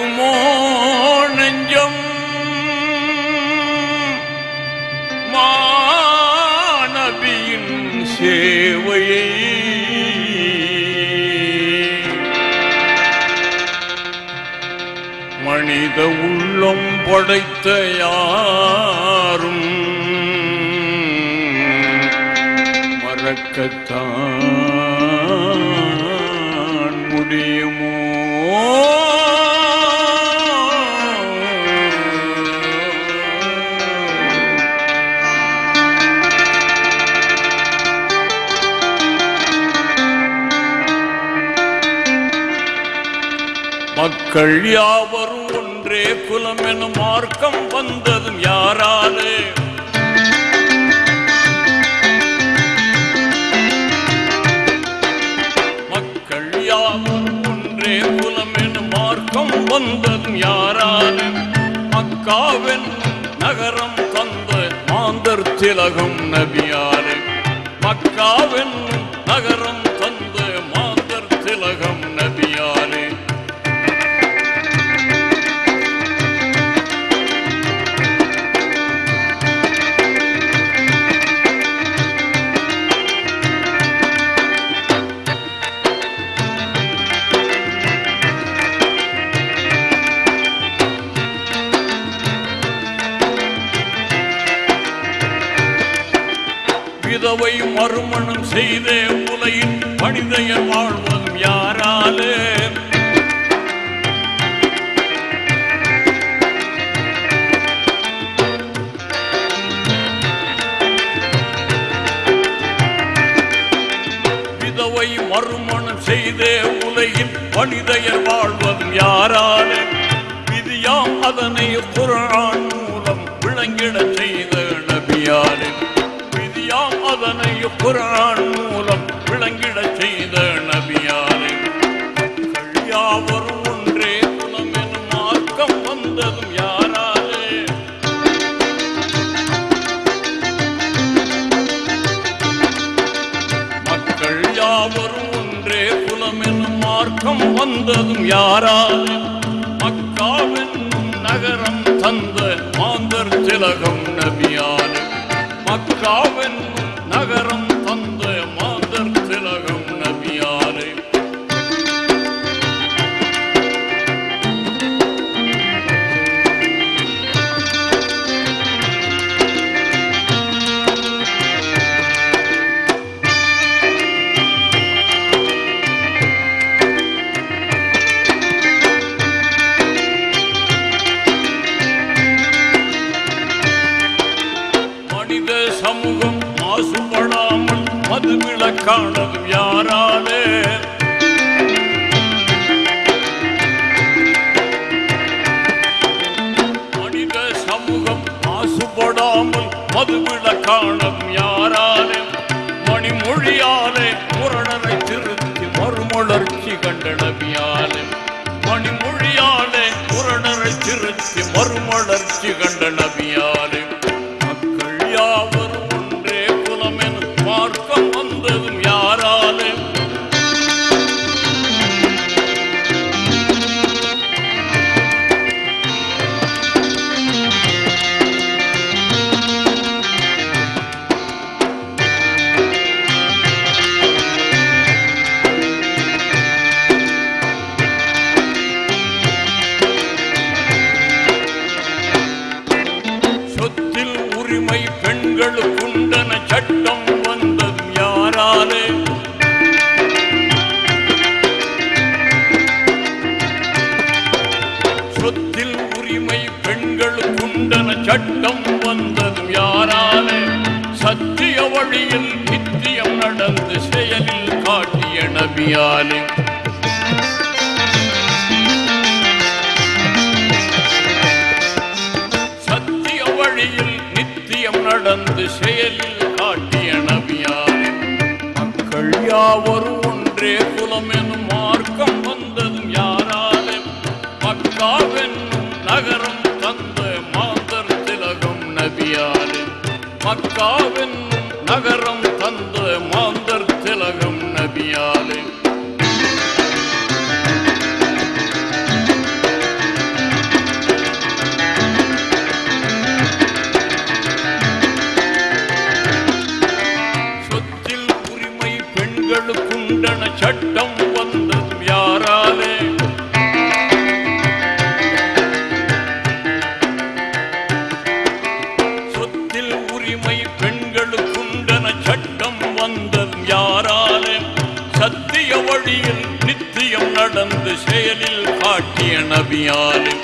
மறக்குமோ நெஞ்சம்? மாநபியின் சேவையை மனித உள்ளம் படைத்த யாரும் மறக்கத்தான் முடியுமோ? மக்கள் யாவரும் ஒன்றே குலம் எனும் மார்க்கம் வந்ததும் யாராலே? மக்கள் யாவரும் ஒன்றே குலம் எனும் மார்க்கம் வந்ததும் யாராலே? மக்காவென் நகரம் தந்த மாந்தர் திலகம் நபியாரே மக்காவென் நகரம் விதவை மறுமணம் செய்தே உலையின் மனிதையர் வாழ்வதும் யாராலே? விதவை மறுமணம் செய்தே உலையின் மனிதையர் வாழ்வதும் யாராலே? விதியாம் அதனை குரான் மூலம் விளங்கிட செய்த விதியாம் குரான் மூலம் விளங்கிடச் செய்த நபியாரே. யாவரும் ஒன்றே குலம் எனும் மார்க்கம் வந்ததும் யாராலே? மக்கள் யாவரும் ஒன்றே குலம் எனும் மார்க்கம் வந்ததும் யாராலே? மக்காவென்னும் நகரம் தந்த மாந்தர் திலகம் நபியாலே மக்காவென்னும் நகரம் மதுவிலக்கானதும் யாராலே? மனித சமூகம் மாசுபடாமல் மதுவிட யாராலே சட்டம் வந்ததும் யாராலே சத்திய வழியில் நித்தியம் நடந்து செயலில் காட்டிய நபியாலே. சத்திய வழியில் நித்தியம் நடந்து செயலில் காட்டிய நபியாலே. மக்கள் யாவரும் ஒன்றே குலம் மக்காவின் நகரம். செயலில் காட்டிய நபியாலே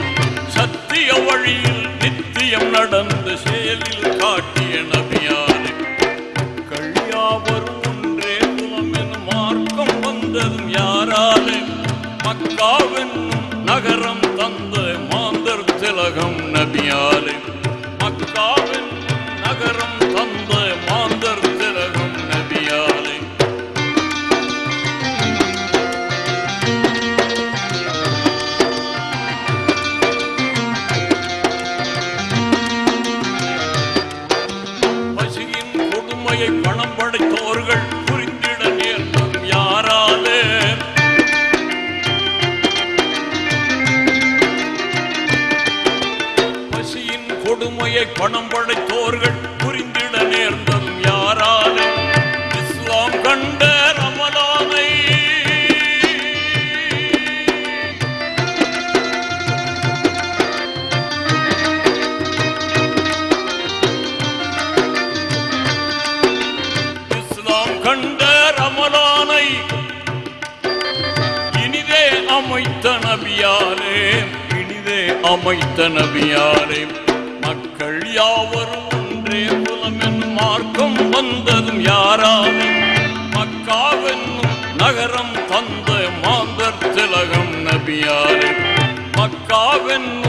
சத்திய வழியில் நித்தியம் நடந்து செயலில் காட்டிய நபியாலே கழியாவரும் ஒன்றே குலம் எனும் மார்க்கம் வந்ததும் யாராலே மக்காவென்னும் நகரம் தந்த மாந்தர் திலகம் நபியாலே. கொடுமையை பணம் படைத்தோர்கள் புரிந்திட நேர்ந்தது யாராலே? இஸ்லாம் கண்ட ரமலானை. இஸ்லாம் கண்ட ரமலானை இனிதே அமைத்த நபியாரே இனிதே அமைத்த நபியாரே யாவரும் ஒன்றே குலம் என்னும் மார்க்கம் வந்ததும் யாராலே மக்காவென்னும் நகரம் தந்த மாந்தர் திலகம் நபியாரே மக்காவென்னும்